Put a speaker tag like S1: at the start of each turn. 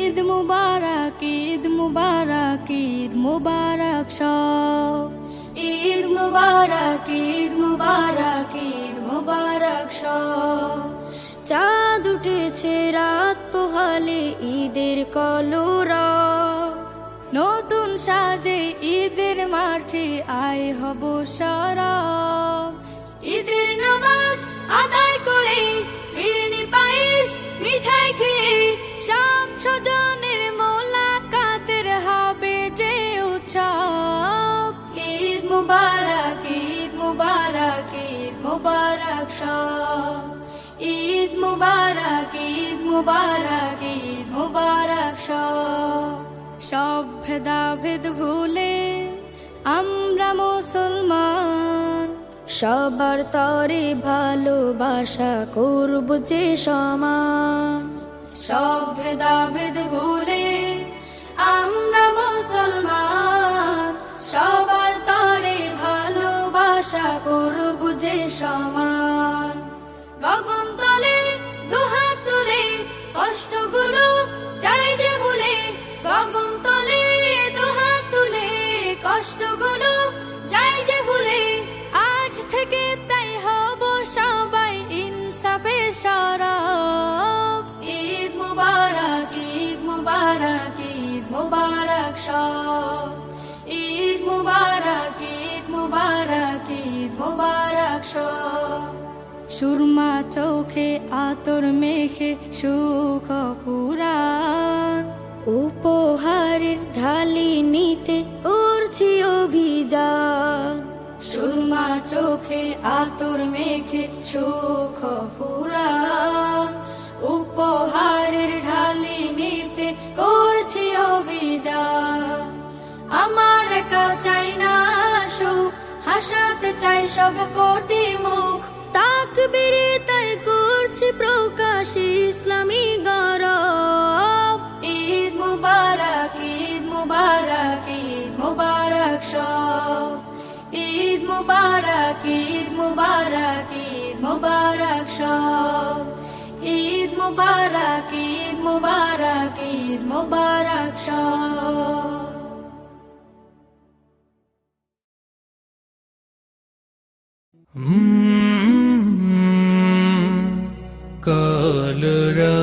S1: ঈদ মুবারক ঈদ মুবারক ঈদ মুবারক সব। ঈদ মুবারক ঈদ মুবারক ঈদ মুবারক সব। চাঁদ উঠেছে রাত পোহালে ঈদের কলরা নতুন সাজে ঈদের মাঠে আয় হব সারা। ঈদের নামাজ আদায় করে স্বজনের মোলাকাতের হবে যে উৎসব। ঈদ মুবারক ঈদ মুবারক ঈদ মুবারক সব। ঈদ মুবারক ঈদ মুবারক ঈদ মুবারক সব। সব ভেদাভেদ ভুলে আমরা মুসলমান। সবার তরে ভালোবাসা করব যে সমান। সব ভেদাভেদ ভুলে আমরা মুসলমান, সবার তরে ভালোবাসা করব যে সমান। গগন তলে, দুহাত তুলে, কষ্টগুলো চাই যে ভুলে, গগন মুবারক সব। ঈদ মুবারক ঈদ মুবারক ঈদ মুবারক সুরমা চোখে, আতর মেখে, সুখ পুরাণ। উপহারের ঢালি নিতে উড়ছি অভিযান। সুরমা চোখে, আতর মেখে, সুখ আমার একা চাই না সুখ হাসাতে চাই সব কোটি মুখ। তাক বেড়ে তাই করছি প্রকাশ ইসলামী গরব। ঈদ মুবারক ঈদ মুবারক ঈদ মুবারক সব। ঈদ মুবারক ঈদ মুবারক ঈদ মুবারক সব। ঈদ মুবারক ঈদ মুবারক ঈদ মুবারক সব।
S2: Mm -hmm. Kalra.